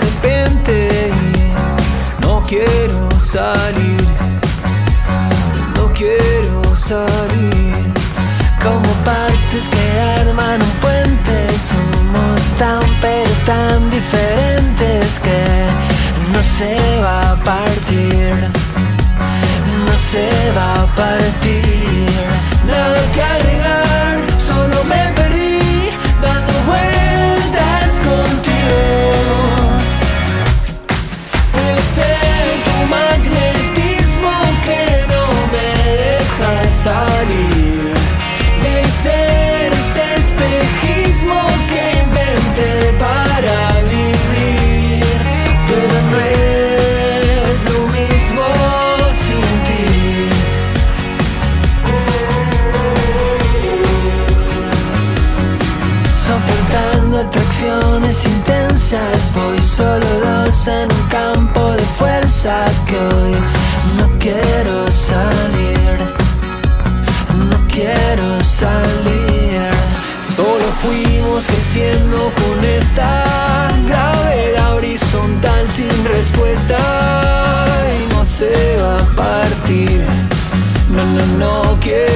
repente no quiero salir, no quiero salir. Como partes que arman un puente, somos tan pero tan diferentes que no se va a partir. magnetismo que no me deja salir del ser este espejismo que inventé para vivir, pero no es lo mismo sin ti. Soportando atracciones intensas voy solo no quiero salir, no quiero salir. Solo fuimos creciendo con esta gravedad horizontal sin respuesta y no se va a partir. No, no, no quiero.